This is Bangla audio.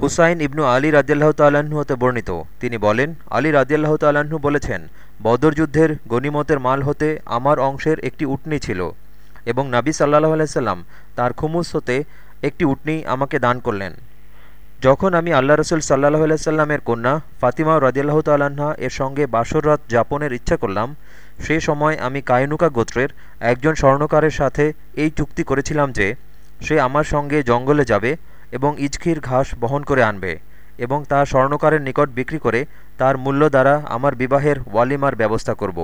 হুসাইন ইবনু আলী রাজিয়াল্লাহ তাল্লাহ্ন হতে বর্ণিত। তিনি বলেন, আলী রাজিয়াল্লাহ তাল্লাহ্ন বলেছেন, বদর যুদ্ধের গনিমতের মাল হতে আমার অংশের একটি উটনি ছিল এবং নাবি সাল্লাহ আলাইসাল্লাম তার খুমুস হতে একটি উটনি আমাকে দান করলেন। যখন আমি আল্লাহ রসুল সাল্লাহ আলাইসাল্লামের কন্যা ফাতিমা রাজিয়াল্লাহ তাল্লাহা এর সঙ্গে বাসররাত যাপনের ইচ্ছা করলাম, সে সময় আমি কায়নুকা গোত্রের একজন স্বর্ণকারের সাথে এই চুক্তি করেছিলাম যে, সে আমার সঙ্গে জঙ্গলে যাবে এবং ইচকির ঘাস বহন করে আনবে এবং তা স্বর্ণকারের নিকট বিক্রি করে তার মূল্য দ্বারা আমার বিবাহের ওয়ালিমার ব্যবস্থা করব।